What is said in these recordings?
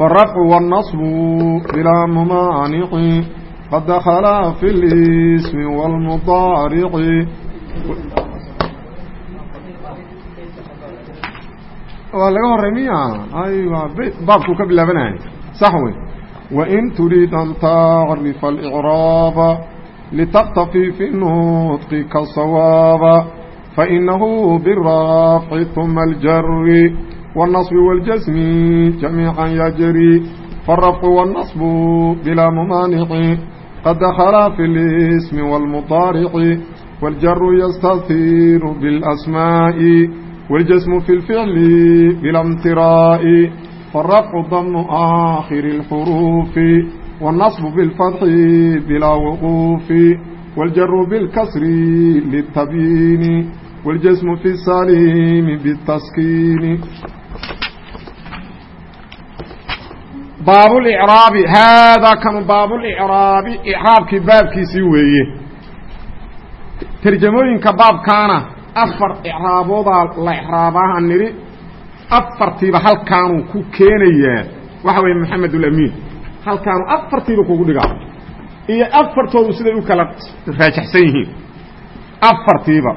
فالرفع والنصب بلا ممانع قد دخل في الاسم والمضارع waa laga horey miya aywa baabkuu ka bilaabanaya sax wey wain turiid an tacrifa alإcraaba litaqtafi fi nutqi ka sawaaba fainahu birafci ثuma اljari والنصب والجزم جميعا يجري فالرفع والنصب بلا ممانع قد دخل في الاسم والمضارع والجر يستثير بالأسماء والجسم في الفعل بلا امتراء فالرفع ضم آخر الحروف والنصب بالفتح بلا وقوف والجر بالكسر للتبيين والجسم في السليم بالتسكين baabulicraabi haadaa kanu baabulicraabi icraabkii baabkiisii weeye. Terjamooyinka baabkaana afar icraaboodaa la icraabaahan nidhi afartiiba halkaanuu ku keenayaa. Waxa weeye maxamed ulamiin halkaanu afartiiba kugu dhigaa iyo afartoodu siday u kala raajaxsan yihiin. Afartiiba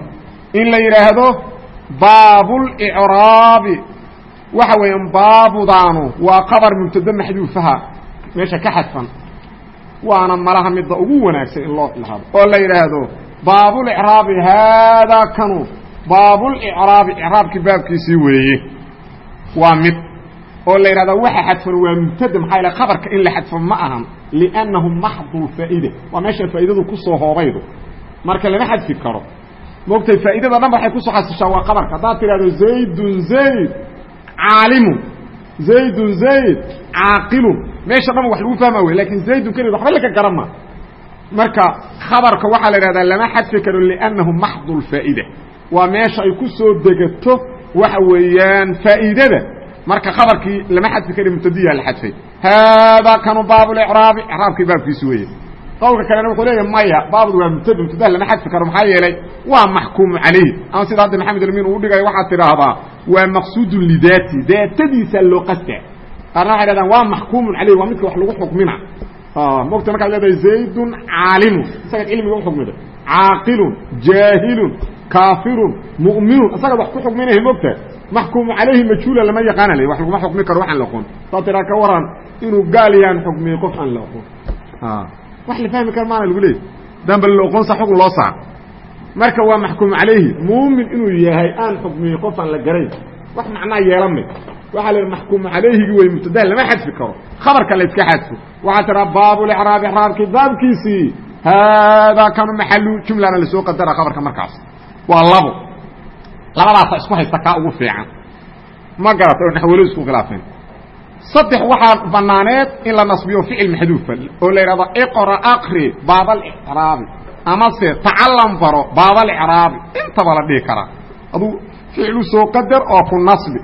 in la yidhaahdo baabulicraabi waxa weeyaan baabudaanu waa qabar mubtado maxduufaha meesha ka xadfan waana malaha midda ugu wanaagsan in loo ilhaado oo la yidhaahdo baabulicraabi haadaa kanu baabulicraabi icraabkii baabkiisii weeye waa mid oo la yidhahda waxa xadfan waa mubtada maxaa yaele qabarka in la xadfo ma ahan liannahu maxdu faa'ida waa meesha faa'idadu ku soo hoobaydo. Marka lama xadfi karo moogtay faa'idada dhan waxay ku soo xasishaa waa qabarka haddaad tidhahdo zaydun zayd caalimun zaydun zayd caaqilun meesha dhan wax lagu fahma wey laakiin zaydun kelid waxba laka garan ma. Marka khabarka waxaa la idhahdaa lama xadfi karo liannahu maxdu lfaa'ida waa meesha ay ku soo degato waxa weeyaan faa'iidada. Marka khabarkii lama xadfi kari mubtadiyaa la xadfay. Haadaa kanu baabulicraabi icraabkii baabkiisi weeye qowlka kalena wuxuu leeyahy maya baabdu waa mubtada mubtadaha lama xadfi karo. Maxaa yeelay waa maxkuumu calayhi. Ama sida hadda maxamed almin uu dhigayo waxaad tidhaahdaa waa maqsuudun lidaati daatadiisa loo qasta qaarna waxay dhahdaan waa maxkuumun calayhi waa midka wax lagu xukmina. Mogta markaad leedahay zaydun caalimun. Isagaad cilmiga uxukmida caaqilun jaahilun kaafirun mu'minun. Isagaad wax ku xukminahay mogta maxkuumu calayhi majhuula lama yaqaana le wax laguma xukmi karo waxaan la aqoon. Saad tiraa ka waran inuu gaal yaan xukmiyey qof aan la aqoon wax la fahmi kara maana lagu leeyay damba laoqoonsa xukun loo saar. Marka waa maxkuum calayhi. Muumin inuu yahay aan xukmiyey qof aan la garayn. Wax macnaa yeelanay waxaa la yidhi maxkuumu calayhigi wey mubtadaha lama xadfi karo. Khabarka la iska xadfo waxaa tiraa baabulicraabi icraabkii baabkiisii. Haadaa kanu maxalu jumlana la soo qadara khabarka markaas. Waa labo. Labadaasa isku haysta kaa ugu fiican. Ma garata oo naxwalo isku khilaafeen saddex waxaa banaaneed in la nasbiyo ficil maxduufa oo la yidhahdo iqra aqri baabalicraabi amase tacalam baro baabalicraabi intaba la dhihi karaa. Aduu ficlu soo qadar oo ku nasbi.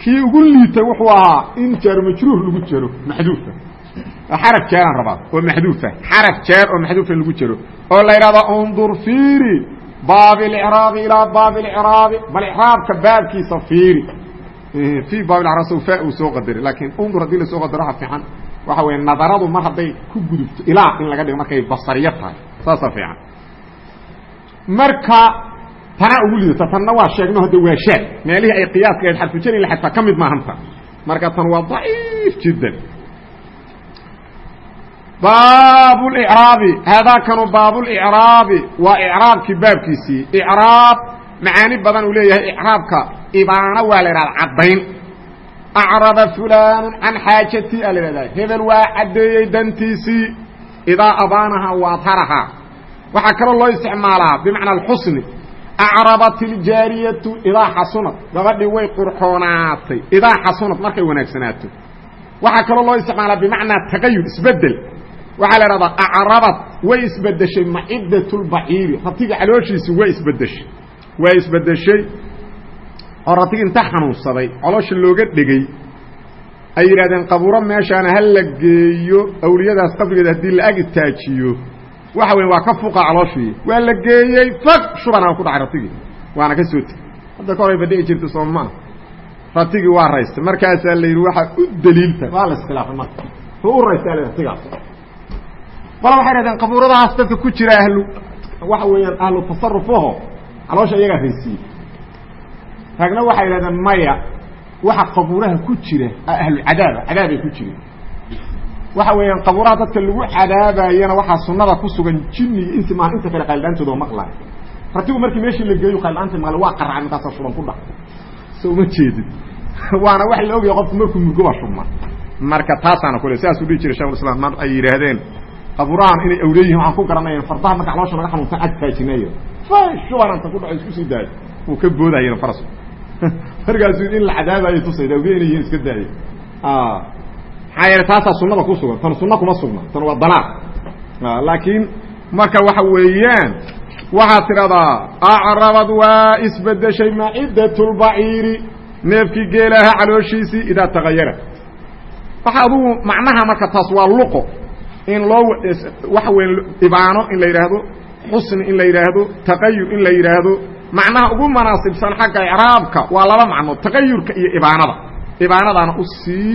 Kii ugu liitay wuxuu ahaa in jaaro majruur lagu jero maxduufa xaraf jeeraan rabaa oo maxduufa xaraf jeer oo maxduufa lagu jero. Oo la yidhahdo undur fiiri baabilicraabi ilaa baabilicraabi bal icraabka baabkiisa fiiri i baab fa uu soo qadaray laakiin undur haddii la soo qadaro waxa fiican. Waxa weye nadaradu mar hadday ku gudubto ilaa in laga dhigo markay basariyo tahay. Saasaa fiican. Marka tanaa ugu liidata tanna waa sheegno hadda waa shaad meelihii ay qiyaaska ayd xadfujani la xadfaa ka mid maahanta marka tan waa daciif jiddan. Baab اlcraabi haadaa kanu baab اlcraabi waa icraabkii baabkiisii. Raab macaani badan uu leeyahay icraabka ibaana waa la idhahda caddayn. Acraba fulaanu can xaajatii a la idhahda hebel waa caddeeyey dantiisii idaa abaanahaa waadharahaa waxaa kaloo loo isticmaalaa bimacna alxusni acrabat iljaariyatu idaa xasunad gabadhii way qurxoonaatay idaa xasunad markay wanaagsanaato waxaa kaloo loo isticmaalaa bimacnaa tagayur isbeddel waxaa la idhahdaa acrabad way isbedeshay macidat lbaciiri ratiga calooshiisi way isbedeshay waa isbedeshay oo ratigi inta xanuunsaday coloosha looga dhegey ay yidhahdeen qabuuro meeshaana ha la geeyo awliyadaas qabrigeeda haddii la ag itaajiyo waxa weya waa ka fuqa calooshii waa la geeyey fag shubana ku dhacay ratigii waana ka soo tegey hadda ka horayba dhici jirta soo maa ratigii waa raystay. Markaasaa la yidhi waxaa u daliilta. Waa la iskhilaafay marka. Soo u raystaa la ratigaas qola waxay dhahdeen qabuuradahaas dadka ku jira ahlu waxa weeyaan ahlu tasarufaho caloosha iyagaa raysiiyey ragna waxay yidhahdeen maya waxa qabuuraha ku jira ahlu cadaaba cadaabay ku jireen. Waxa weeyaan qabuuraha dadka lagu cadaabayana waxaa sunada ku sugan jini iyo insi maan inta kale qayldhaantooda maqlaay. Ratigu markii meeshii la geeyo qayldhaanta maqla waa qaracay markaasa shuban ku dhac. So uma jeedid waana wax la ogaya qofku markuu murgo waa shubma. Marka taasaana kule sidaasuu dhihi jiray shekul islam mar ay yidhaahdeen qabuurahan inay awliye yihiin waxaan ku garanayan fardaha marka caloosha laga xanuunsan ag taajinayo shuban anta ku dhaco isku sii daayo uu ka boodayana faras. Markaasu in la cadaabayo tusayda yihiin iska daayo maxaa yeele taasaa sunada ku sugan. Tan sunna kuma sugna. Tan waa dalaaq laakiin marka waxa weeyaan waxaad tidhahdaa acrabad waa isbedeshay macidat neefkii geelaha calooshiisii idaa tagayara waxa adugu macnaha marka taas waa luqo in loo waxa weya ibaano in la yidhaahdo xusni in la yidhaahdo taqayur in la yidhaahdo macnaha ugu manaasibsan xagga icraabka waa laba macnood taqayurka iyo ibaanada. Ibaanadaana u sii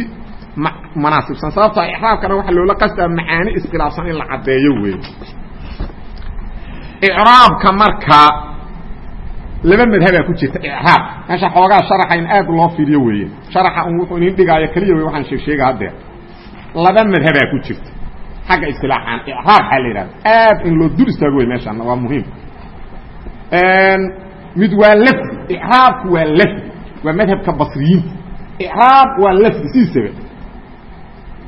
manaasibsan sababto icraabkana waxaa loola qastaa macaani iskhilaafsan in la caddeeyo wey icraabka marka laba madhabaa ku jirta icraab. Meesha xoogaa sharaxa in aad loo fiiriyo weeye sharaxa un wuxuu idin dhigaayo keliya wey waxaan sheeg sheega haddeer laba madhabaa ku jirta xagga istilaaxaan icraab waxaa la yidhahda aad in loo dul istaago wey meeshaana waa muhiim. Mid waa lafdi icraabku waa lafdi waa madhabka basriyiinta icraab waa lafdi sidiisaba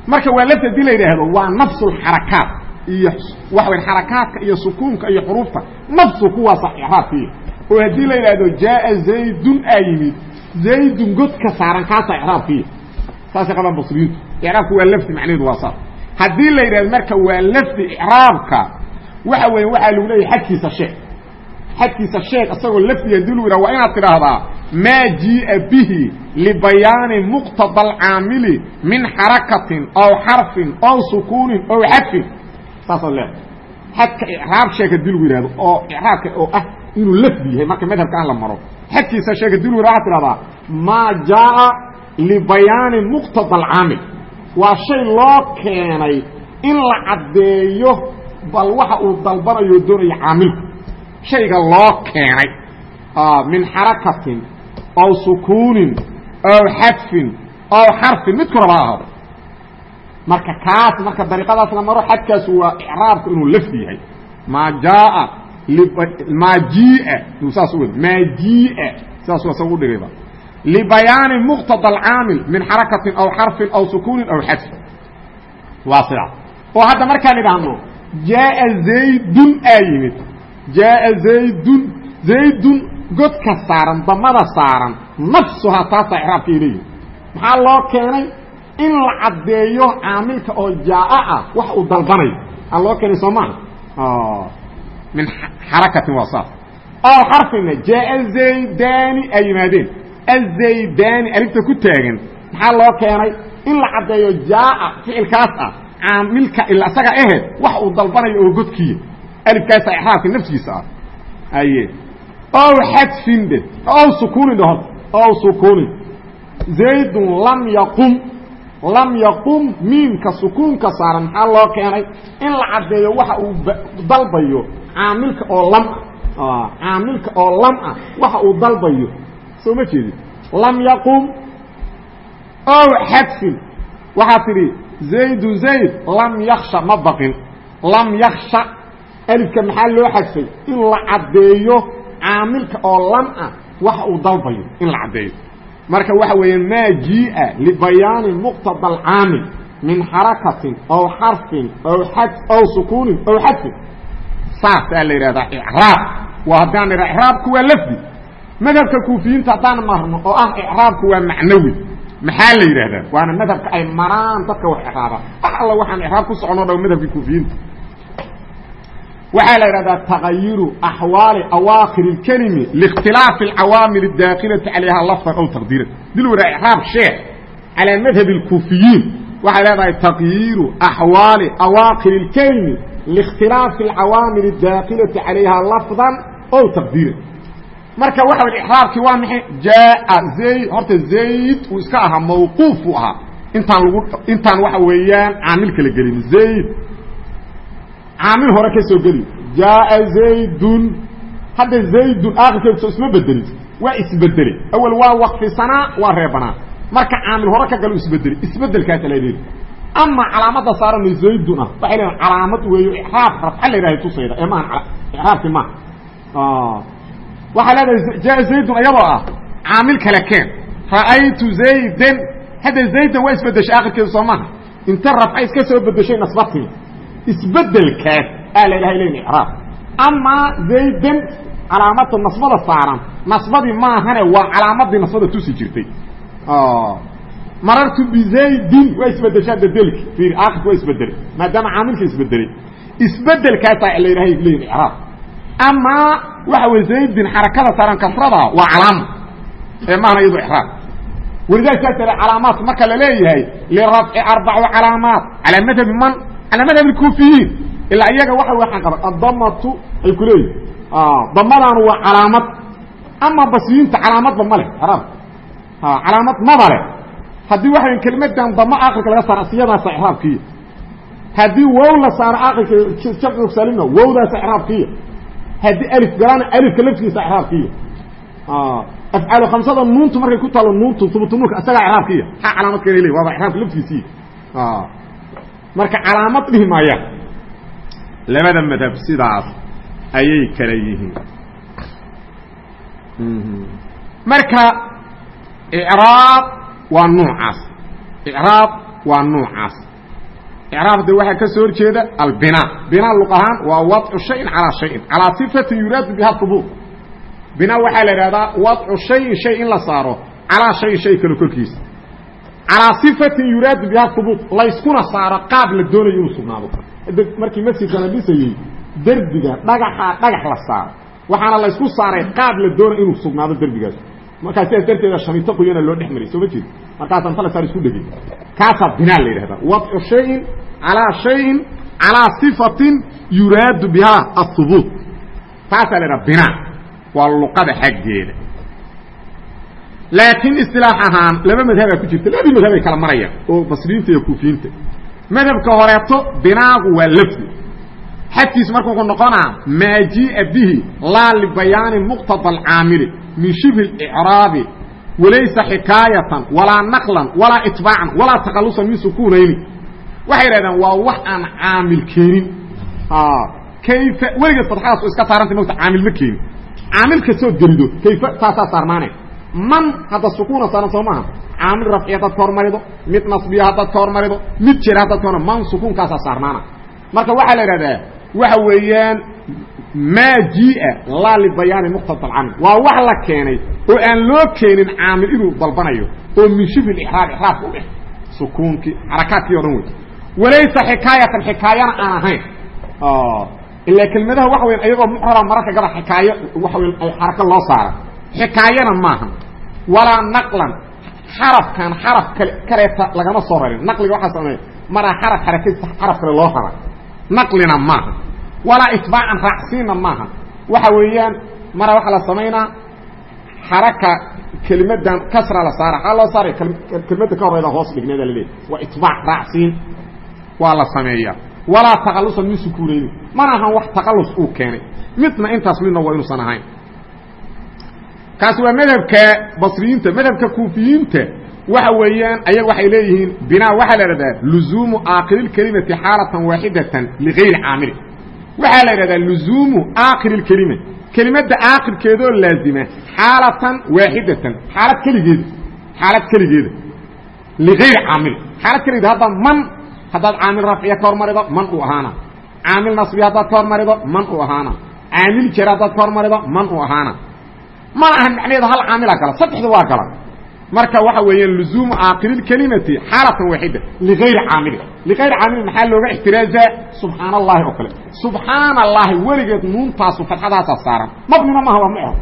marka waa lafdi haddii la yidhaahdo waa nafsulxarakaat iyo waxa weya xarakaadka iyo sukuunka iyo xuruufta nafsu kuwaasa icraabkiiya oo haddii la yidhaahdo jaaa zaydun aa yimid zaydun godka saaran kaasa icraabkiiya saasay qabaan basriyiintu. Icraabku waa lafdi macnaheedu waa saas haddii la yidhahdo marka waa lafdi icraabka waxa weya waxaa lagu leeyahay xadkiisa sheeg. Xadkiisa sheeg isagoo lafdiga lu yidhah waa inaad tidhaahdaa maa jii'a bihi libayaani muqtada alcaamili min xarakatin aw xarfin aw sukuunin aw xadfin. Saasaad leedahay xadka icraab sheeg haddii lagu yidhahdo oo icraabka oo ah inuu lafdi yahay marka madhabka ah la maro. Xadkiisa sheeg haddii lagu yidhah waxad tidhahdaa maa jaaa libayaani muqtada alcaamil waa shay loo keenay in la caddeeyo bal waxa uu dalbanayo doonayo caamilku shayga loo keenay min xarakatin aw sukuunin aw xadfin aw xarfin midku raba ha ahaado marka kaas marka dariiqadaas la maro xadkaasu waa icraabku inuu lafdi yahay. Maa jaaa maa jiia saas u maa jiia sidaasuu asaga udhigayba libayaani muqtada alcaamil min xarakatin aw xarfin aw sukuunin aw xadfin waa sidaas oo hadda markaan idhaahno jaaa zaydun aa yimid jaaa zaydun zaydun godka saaran damada saaran nafsuhaa taasaa icraabka ay leeyihiin maxaa loo keenay in la caddeeyo caamilka oo jaaa ah wax uu dalbanayo aa loo keenay soo maha min xarakatin waa saas aw xarfina jaaa zaydani ay yimaadeen azaydani alifta ku taagan. Maxaa loo keenay? In la caddeeyo jaaa ficilkaas ah caamilka ila isaga aheed wax uu dalbanayo oo godkiya alifkaasa icraabka naftigiisa ah. Aye ow xadfin dhe ow sukuunin dhe ow sukuunin zaydun lam yaqum. Lam yaqum miimka sukuunka saaran. Maxaa loo keenay? In la caddeeyo waxa uu dalbayo caamilka oo lam ah. Caamilka oo lam ah. Waxa uu dalbayo soo ma jeedin? Lam yaqum. Ow xadfin. Waxaa tidhi zaydun zayd lam yaksha ma baqin. Lam yaksha alifka maxaa loo xadfay? In la caddeeyo caamilka oo lam ah waxa uu dalbayo in la caddeeyo. Marka waxa weeye maa jii'a libayaani muqtada alcaamil min xarakatin aw xarfin aw xad aw sukuunin aw xadfin. Saasaa la yidhahdaa icraab. Waa haddaan idhaa icraabku waa lafdi madhabka kuufiyiinta haddaan marno oo ah icraabku waa macnawi maxaa la yidhahdaa waana madhabka ay maraan dadka wax icraaba wax alla waxaan icraab ku socono dha madhabkii kuufiyiinta waxaa la yidhahdaa tagayiru axwaali awaakir اlkelimi liاkhtilaafi اlcawaamil اdaakilati calayha lafdan aw taqdiiran dil waraa icraab sheekh calaa madhab اlkuufiyiin waxay leedahay taqyiiru axwaali awaakir اlkelimi liاkhtilaafi اlcawaamil اdaakilati calayha lafdan aw taqdiiran marka waxa w icraabkii waa maxay? Jaa zayd horta zayd uu iska ahaa mawquuf uu ahaa. Intaan lagu intaan waxa weeyaan caamil kala gelin. Zayd. Caamil hore ka soo geli. Jaaa zaydun. Hadda zaydun aakirkeedu soo isma bedelin. Waa isbedeley awel waa waqfisanaa waa reebanaa marka caamil hore ka galo isbedeli isbedelkaasa la leehi ama calaamada saarano zaydun ah waxay leedahay calaamad weeyo icraab rafca la yidhahay tusayda ee maahan icraabki maaha waxaa leedahay jaa zaydun iyadoo ah caamil kale keen. Ra'aytu zaydan. Hadda zaydan waa isbedeshay aakirkeedu soo maaha inta rafca iska soo bedeshay nasbatii isbedelkaas aa la ilahay leyn icraab amaa zaydan calaamada nasbada saaran. Nasbadii maahane waa calaamadii nasbada tusi jirtay. Marartu bizaydin waa isbedeshaa bedelki ir aakirka waa isbedelay maadaama caamilka isbedelay isbedelkaasaa la yidhahay leyn icraab amaa waxa wey zaydin xarakada saaran kasrada waa calaama ee maahana iyado icraab walidaas saas aa calaamaat marka la leeyahay lirafci arbacu calaamaat calaa madhabi man? Calaa madhab kuufiyiin. Ilaa iyaga waxa waxaan qaba adamatu ay ku leeyihiin damadaanu waa calaamad. Ama basriyiinta calaamadba ma leh icraab calaamad maba leh. Haddii waxa kelimadan damo aakirka laga saaro siyadaasa icraabkiya haddii wow la saaro aakirka jamcu salimna wowdaasa icraabkiya haddii alif galaana alifka laftigiisa icraabkiya afcaal khamsada nuuntu markay ku taalo nuuntu subutnuunka isagaa icraabkiya ha calaamad kale le waaba icraabka laftiisii. Marka calaamad dhihi maayaan labada madhab sidaas ayay kala yihiin. Marka icraab waa nuucaas icraab waa nuucaas icraab de waxaa ka soo horjeeda albinaa binaa luq ahaan waa wadcu shayin calaa shayin calaa sifatin yuraadu biha hubuut binaa waxaa la idhahdaa wadcu shayin shay in la saaro calaa shayin shay kale korkiisa calaa sifatin yuraadu biha hubuut layskuna saaro qaab la doonayo inuu sugnaado markii masjidka la dhisayey derbiga dhagaxa dhagax la saaro waxaana laysku saaray qaab la doonayo inuu sugnaado derbigaas markaa darteeda shamito qoyana loo dhex maray soo ma jeed markaasaan tala saar isku dhegay kaasaa binaa la yidhahdaa wadcu shayin calaa shayin calaa sifatin yuraadu bihaa ahubuut taasaa la yidhaha binaa. Waa luqada xaggeeda. Laakiin istilaax ahaan laba madhabaa ku jirta. Labadii madhabay kala marayaan oo basriyiinta iyo kuufiyiinta. Madhabka horeeto binaagu waa lafdi. Xadkiisu marka wuxuu noqonaa maa jii'a bihi laa libayaani muqtada alcaamili min shibhi اlicraabi walaysa xikaayatan walaa naqlan walaa itbaacan walaa taqalusan min sukuunayni. Waxay yidhahdeen waa wax aan caamil keenin. Kayfa weligeed fadxadaas iska saarantay mota caamil ma keenin. Caamil kastood gelido kayfa taasaa saarnaane? Man hadda sukuuna saaran soo maaha? Caamil rafci haddaad ka hormarido mid nasbiya haddaad ka hormarido mid jira haddaad ka hormar man sukuunkaasaa saarnaana. Marka waxaa la idhahdaa waxa weeyaan maa jiia laa libayaani muqtada alcamil waa wax la keenay oo aan loo keenin caamil inuu dalbanayo oo min shibhi icraab icraabka u eh. Sukuunkii xarakaadkii o dhan wey walaysa xikaayatan xikaayana aan ahayn. Ilaa kelmadaha waxa weyan ayagoo muxora mararka gaba xikaayo waxa weya ay xarako loo saara. Xikaayana maaha walaa naqlan xarafkan xaraf kale kaleeta lagama soo rarin naqliga waxaa sameeya maraa xaraf xarakadiisa xaraf kale loo rara naqlina maaha walaa itbaacan raacsiinna maaha. Waxa weeyaan mara waxaa la samaynaa xaraka kelimadan kasra la saara. Aa loo saaraya kelmadda ka horeyda hoos dhigneeda laleeyahy waa itbaac raacsiin waa la sameeyaa. Walaa taqalusan min sukuunayni mana ahan wax taqalus uu keenay. Midna intaas midna waa inuusan ahayn. Kaasi waa madhabka basriyiinta madhabka kuufiyiinta. Waxa weeyaan ayaga waxay leeyihiin binaa waxaa la idhahdaa luzuumu aakhiri اkelimati xaalatan waaxidatan ligayri caamili waxaa la idhahdaa luzuumu aakhiri اkelima kelimadda aakhirkeedoo laazima. Xaalatan waaxidatan xaalad keligeeda xaalad keligeeda ligayri caamili xaalad keligeeda hadda man haddaad caamil rafciya ka hormarido man uu ahaana. Caamil nasbiya haddaad ka hormarido man uu ahaana. Caamil jera haddaad ka hormarido man uu ahaana. Mana ahan macnaheedu hal caamila gala saddexda waa gala marka waxa weeyaan luzuumu aakhiri lkelimati xaalatan waaxida ligayri caamilin ligayri caamilin maxaa looga ixtiraazaa? Subxaan allahi oo kale. Subxaana allahi weligeed nuuntaasu fadxadaasaa saaran. Mabnina maaha waa mucrab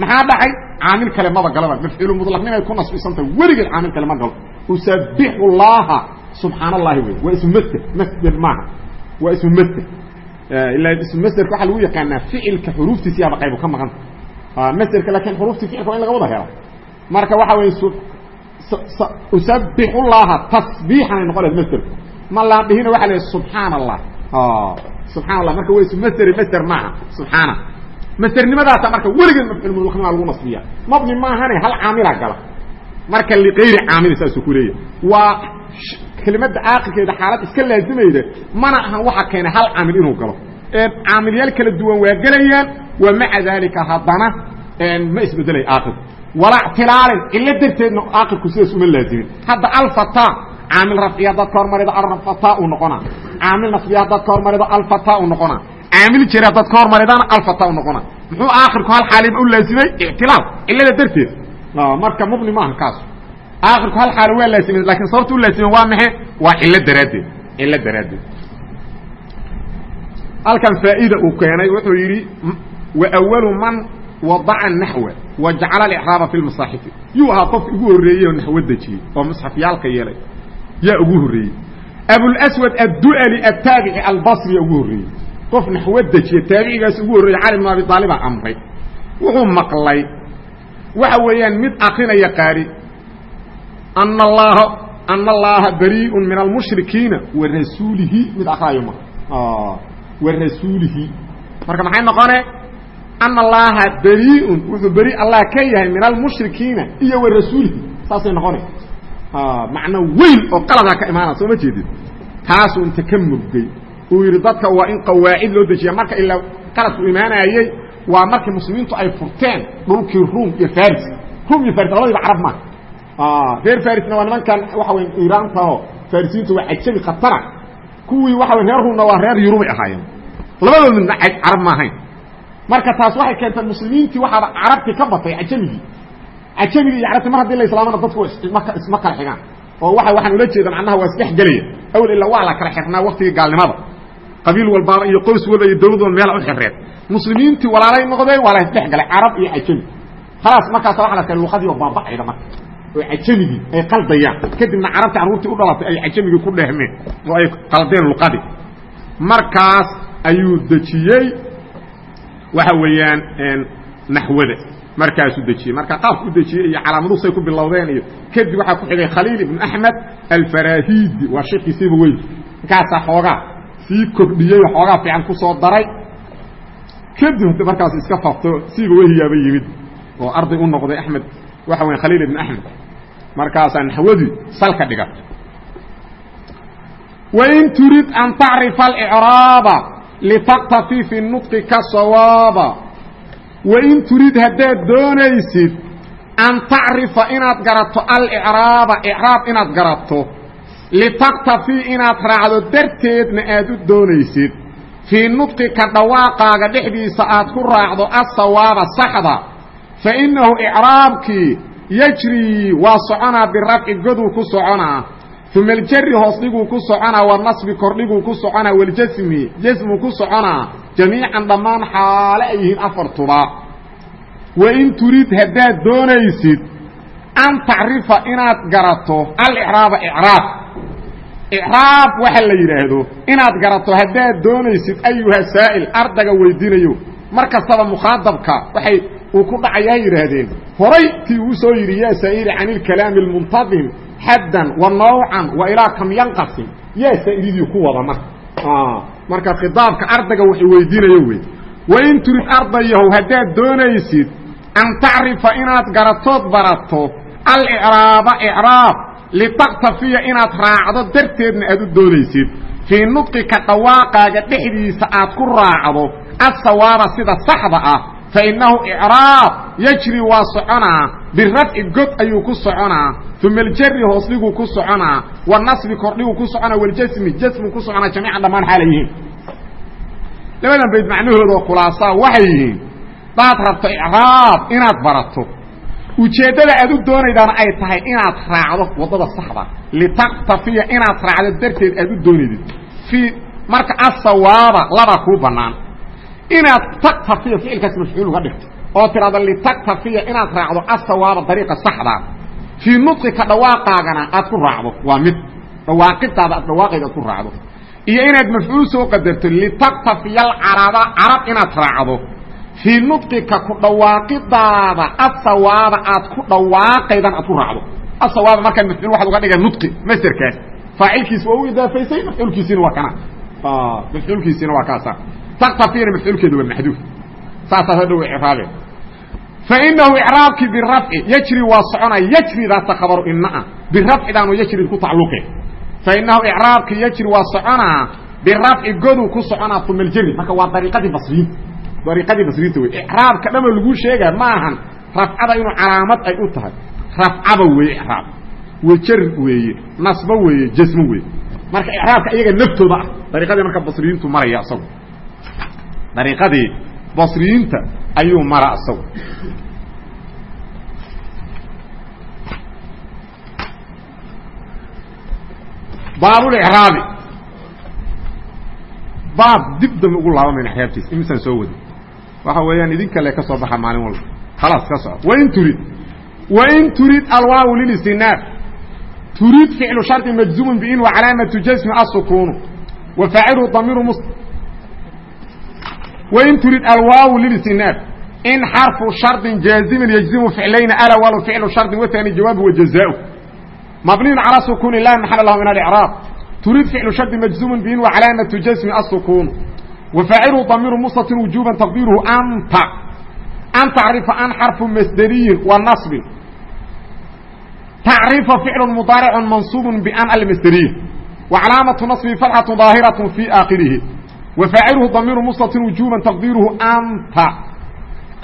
maxaa dhacay? Caamil kale maba galaba. Mafcuulu mudlaqnimay ku nasbisantahay weligeed caamil kale ma galo. Usabixu llaha subxaan allahi wey waa ismu masder masder maaha. Waa ismu masder ilaa ismu masderka waxaa lagu yaqaanaa ficilka xuruuftiisa yaaba qaybu ka maqanta masderka laakiin xuruuftii ficilka waa in laga wada hela marka waxa weeye usabixu llaha tasbiixanay noqonaysa masderku ma laan dhihina waxa la subxaana allah subxana allah marka ismu masderi masder maaha. Subxaana masdernimadaasa marka weligeed mafcuul mudlaqnima lagu nasbiya mabni maahane hal caamila gala. Marka liqayri caamil saasuu ku leeyahay. Waa kelimada aakirkeeda xaalad iska laazimayda mana ahan waxa keenay hal caamil inuu galo. Caamilyaal kala duwan waa gelayaan wa maca daalika haddana ma isbedelay aakirku walaa ctilaalin cilo darteedna aakirku sidaas uma laazimin hadda alfata caamil rafciya haddaad ka hormarido alfata uu noqonaa caamil nasbiya haddaad ka hormarido alfata uu noqonaa caamil jira haddaad ka hormaridana alfata uu noqonaa muxuu aakirku hal xaalib u laazimay? Ictilaal cilada darteed. Marka mubni maaha kaas aakirku hal xaal waa laasimay laakiin sababta u laasimay waa maxe waa cilo daraaddeed cilo daraaddeed. Halkan faa'iida uu keenay wuxuu yidhi wa awalu man wadaca naxwa wa jacala alicraaba fi lmasaaxifi yuu ahaa qofki ugu horreeyey oo naxwo dejiyey oo musxafyaalka yeelay. Yaa ugu horreeyey. Abulswad addu'ali attaabici albasriya ugu horreeyey. Qof naxwo dejiye taabicigaas ugu horreeyey cali bn abi aalibaa amray. Wuxuu maqlay waxa weeyaan mid akrinaya qaari ana allaha ana allaha bariiun min almushrikiina wa rasuulihi. Mid akraayo ma wa rasuulihi. Marka maxay noqone ana allaha bariiun wuxuu beri allah ka yahay min almushrikiina iyo wa rasuulihi saasay noqona macno weyn oo qaladaa ka imaana soo ma jeedid taasuu inta ka mugday uu yidhi dadka waa in qawaacid loo dejiya marka ilaa qaladku imaanayey waa markii muslimiintu ay furteen dhulkii ruum iyo faris ruum iyo faris labadiiba carab maaha reer farisna waa nimankan waxa weya iiraantaho farisiintu waa cajabi khatara kuwii waxa wey reer ruumna waa reer yurubay ahaayeen labadood midna carab ma ahayn marka taas waxay keentay muslimiintii waxaaba carabtii ka batay cajamigii cajamigii iyo mar haddii la islaamana dadku isma kala xigaan. Oo waa waxaan ula jeeda macnaha waa isdhex gelaya. Awel ilaa waa la kala xirnaa waktigii gaalnimada. Qabiil walbaaba iyo qoys walba iyo dawlad walba meela u xirreed muslimiintii walaalay noqdeen waa la isdhex galay carab iyo cajami khalaas markaasa waxa la kale luqadii oo baaba'ayda marka. Oo cajamigii ay qaldayaan. Kadibna carabtii carruurtii u dhalatay ay cajamigii ku dheehmeen oo ay qaldeen luqadii. Markaas ayuu dejiyey waxa weeyaan naxwada. Markaasuu dejiyey marka qaabku u dejiyey iyo calaamaduhu say ku bilowdeen iyo kadib waxaa ku xigay khaliil ibn axmed alfarahidi. Waa sheekiisiiba weyn. Markaasaa xoogaa sii kordhiyey xoogaa fiican ku soo daray. Kadib markaas iska fafto siiba wehiyaaba yimid oo arday u noqday axmed waxa weya khaliil ibn axmed markaasaa naxwadii salka dhigatay wain turid an tacrifa alcraaba litaqtafi fi nudqi ka sawaaba wain turid haddaad doonaysid an tacrifa inaad garato alicraaba icraab inaad garato litaqtafii inaad raacdo darteedna aad u doonaysid fii nudqika dhawaaqaaga dhexdiisa aad ku raacdo asawaaba saxda fa innahu icraabkii yajrii waa soconaa birafci goduu ku soconaa uma aljari hoosdhiguu ku soconaa wanasbi kordhiguu ku soconaa waljasmi jasmuu ku soconaa jamiican dhammaan xaale ay yihiin afartuba wain turid haddaad doonaysid an tacrifa inaad garato alicraaba icraab. Icraab waxa la yidhaahdo inaad garato haddaad doonaysid ayuha saa'il ardaga weydiinayo mar kastaba mukhaadabka waxay uu ku dhacayaa yidhaahdeen horay tii uu soo yidhi yaa saa'ili can ilkalaami almuntadim xaddan wa nawcan wa ilaa kam yanqasim yaa saa'ilidii ku wada marka. Marka khidaabka ardaga waxay weydiinayo wey. Wain turid ardayahow haddaad doonaysid an tacrifa inaad garatood barato alicraaba icraab litaqtafiya inaad raacdo darteedna aad u doonaysid. Fii nudqika dhawaaqaaga dhexdiisa aad ku raacdo asawaaba sida saxda ah innahu icraab yajri waa soconaa birafci god ayuu ku soconaa uma aljari hoosdhiguu ku soconaa wanasbi kordhiguu ku soconaa waljasmi jasmuu ku soconaa jamiican dhammaan xaala yihiin labadan bayd macnahoodoo khulaasaa waxay yihiin daad rabto icraab inaad barato ujeeddada aad u doonaydaana ay tahay inaad raacdo waddada saxda litaktafiya inaad raacdo darteed aad u doonaydid fii marka asawaaba labaa kuu bannaan inaad taktafiya ficilkaas mafcuul uga dhigto oo tidhahdo litaktafiya inaad raacdo asawaaba dariiqa saxda fii nudqika dhawaaqaagana aad ku raacdo waa mid. Dhawaaqidaada aad dhawaaqayda aad ku raacdo. Iyo inaad mafcuul soo qadarto litaktafiya alcaraba carab inaad raacdo. Fii nudqika ku dhawaaqidaada asawaaba aad ku dhawaaqaydan aad ku raacdo. Asawaaba markaan mafcuul waxaad uga dhigay nudqi masderkaas faacilkiis waa u idaafaysay mafcuulkiisina waa kana. Mafcuulkiisina waa kaasa taktafiyana mafcuulkeedu waa maxduuf saasaas hadhow icraabe fainahu icraabkii birafci yajri waa soconaya yajridaasa khabaru inaa birafcidaanu yajrid ku tacalluqe. Fainahu icraabkii yajri waa soconaa birafci goduu ku soconaa uma aljari. Marka waa dariiqadii basriyiinta dariiqadii basriyiinta wey icraabka dhamo laguu sheegaya ma ahan rafcada inuu calaamad ay u tahay. Rafcaba weeye icraab wajar weeye nasbo weeye jasmo weeye marka icraabka iyaga naftooda ah. Dariiqadii marka basriyiintu maraya isagu dariiqadii basriyiinta ayuu mara isagu. Baabulcraabi baab dib dambe ugu laabamayna axyaabtiisa imisaan soo wadin waxa weeyaan idinka le ka soo baxa maalin walba. Khalaas ka soco wain turid. Wain turid alwaawu lilistinaaf turid ficlu shardi majzumun bin wa calaamatu jasmi asukunu wa faacilu damiru mus wain turid alwaaw lilisinaad in xarfu shardin jaazimin yajzimu ficlayni alawaalu ficlu shardin watani jawaabu wa jazaau mabniyun calaa sukuuni lahi maxal lahu min alicraab turid ficlu shardi majzuumun biin wa calaamatu jasmi asukuunu wa faacilu damiiru mustatin wujuuban taqdiiruhu anta an tacrifa an xarfu masderiyin wa nasbin tacrifa ficlu mudaaricun mansuubu ban almasderiyin wa calaamatu nasbihi fatxatu daahiratu fii aakhirihi وفاعله ضمير مستتر وجوبا تقديره أنت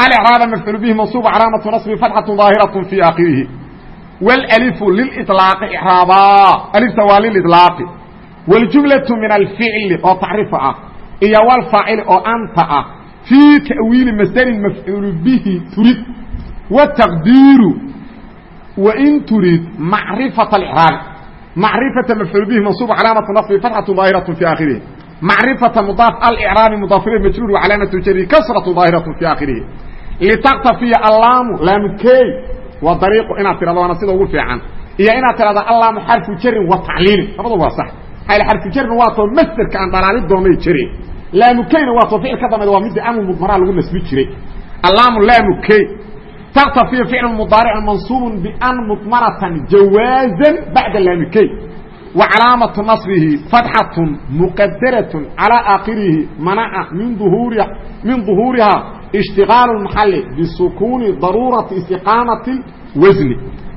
الإعراب مفعول به منصوب علامة نصب فتحة ظاهرة في آخره والالف للاطلاق اعرابا الف waa للاطلاق والجملة من الفعل oo تعريف ah iyo والفاعل oo anta ah في تأويل مصدر مفعول به تريد والتقدير وإن تريد معرفة الإعراب معرفة مفعول به منصوب علامة نصب فتحة ظاهرة في آخره macrifata mudaaf alcraabi mudaafir majruur wacalaamatu jari kasratu daahiratu fi aakhirihi litaktafiya allaamu laamukey waa dariiqu inaad tirahdo waana sida ugu fiican iyo inaad tirahdo allaamu xarfu jarin wa tacliilin labaduba waa sax al xarfu jarina waa too masderka aan dhalaali doonay jari laamukeyna waa too ficil ka dambeeda waa midda amr mudmaraa lagu nasbi jiray allaamu laamukey taktafiya ficlu mudaaric mansuubun bian mudmaratan jawaazan bacda laamukey wa calaamatu nasbihi fatxatun muqadaratun calaa aakhirihi manaca min duhuuriha min duhuurihaa اشتغاaل المحل بسكون ضرورة استقاaمة الوزن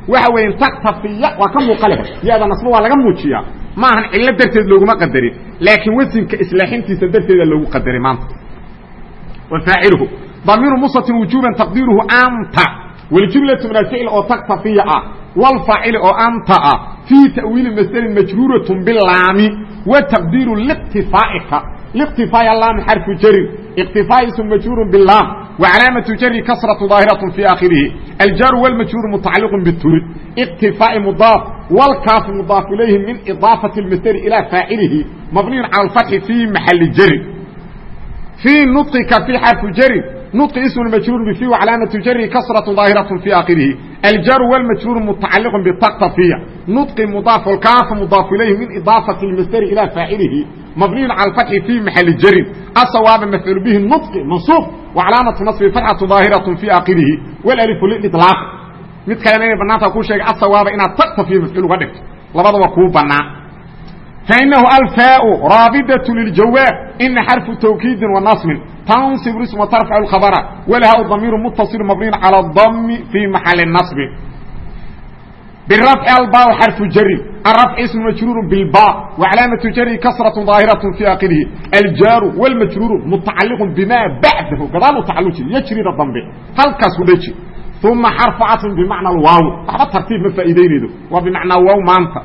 waxa weya تkتaفiya waa ka muuqale yada نصب waa laga muujiya maahan cilo darteed looguma qadarin laakiin waزنka islaaxintiisa darteeda loogu qadaray maanta وفاaعلhu ضمير مsط وuجوبا تقديرهu أnت wljumlau min alficl oo taktafiya ah wlfaacil oo anta ah fii tawiili maslin majruurat bilaami wa taqdiiru liqtifaaika liqtifaaya laam xarfu jarir iqtifaa ism majruuru bilaam wa calaamatu jari kasratu daahiratu fii akhirihi aljaaru wlmajruuru mutacaliqu bituri iqtifaai mudaaf wlkaafu mudaaf ilayhi min idaafati masderi ilaa faacilihi mabniyun cala alfatxi fii maxali jari fii nuqika fii xarfu jarir نطق اسم مجرور بفي وعلامة جر كسرة ظاهرة في آخره الجار والمجرور متعلق بالتقطفية نطق مضاف والكاف مضاف إليه من إضافة المسر إلى فاعله مبني على الفتح في محل جر الصواب مفعول به النطق منصوب وعلامة نصب فتحة ظاهرة في آخره والألف للإطلاق mid kale inay banaanta ku sheegay asawaaba inaad taqtafiyo mafcuul uga dhigto labadaba kuu banaa فإنه الفاء رابدة للجواب إن حرف توكيد ونصب تنصب اسم وترفع الخبر ولها الضمير متصل مبني على الضم في محل النصب بالرفع الباء حرف جر الرفع اسم مجرور بالباء وعلامة جر كسرة ظاهرة في آخره الجار والمجرور متعلق بما بعده قضاء متعلق يجري الضم هل كسوليك ثم حرف عطف بمعنى الواو طبعا ترتيب مفائدين وبمعنى واو مانتا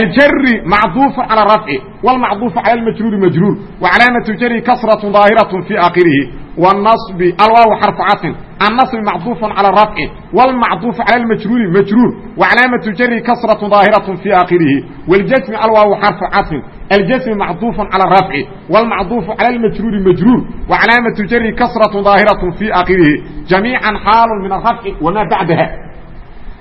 الجر معطوف على الرفع والمعطوف على المجرور مجرور وعلامة جر كسرة ظاهرة في آخره والنصب الواو حرف عطف النصب معطوف على الرفع والمعطوف على المجرور مجرور وعلامة جره كسرة ظاهرة في آخره والجسم الواو حرف عطف الجسم معطوف على الرفع والمعطوف على المجرور مجرور وعلامة جره كسرة ظاهرة في آخره جميعا حال من الرفع وما بعدها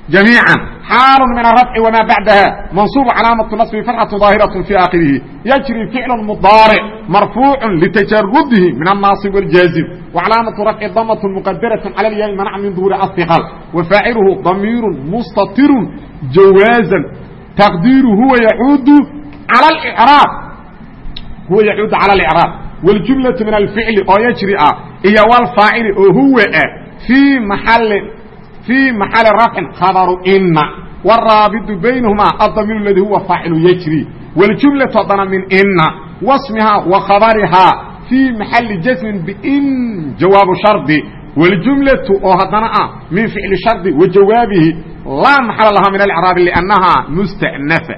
جميعا حال من الرفع وما بعدها منصوب علامة النصب فتحة ظاهرة في آخره يجري فعل مضارع مرفوع لتجرده من الناصب والجازم وعلامة رفع ضمة مقدرة على الياء منع من ظهور الثقل وفاعله ضمير مستتر جوازا تقديره هو يعود على الإعراب هو يعود على الإعراب والجملة من الفعل أو يجري هي والفاعل هو في محل في محل رفع خبر إن والرابط بينهما الضمير الذي هو فاعل يجري والجملة ضنا من إن واسمها وخبرها في محل جزم بإن جواب شرط والجملة وهدنا من فعل شرط وجوابه لا محل لها من الإعراب لأنها مستأنفة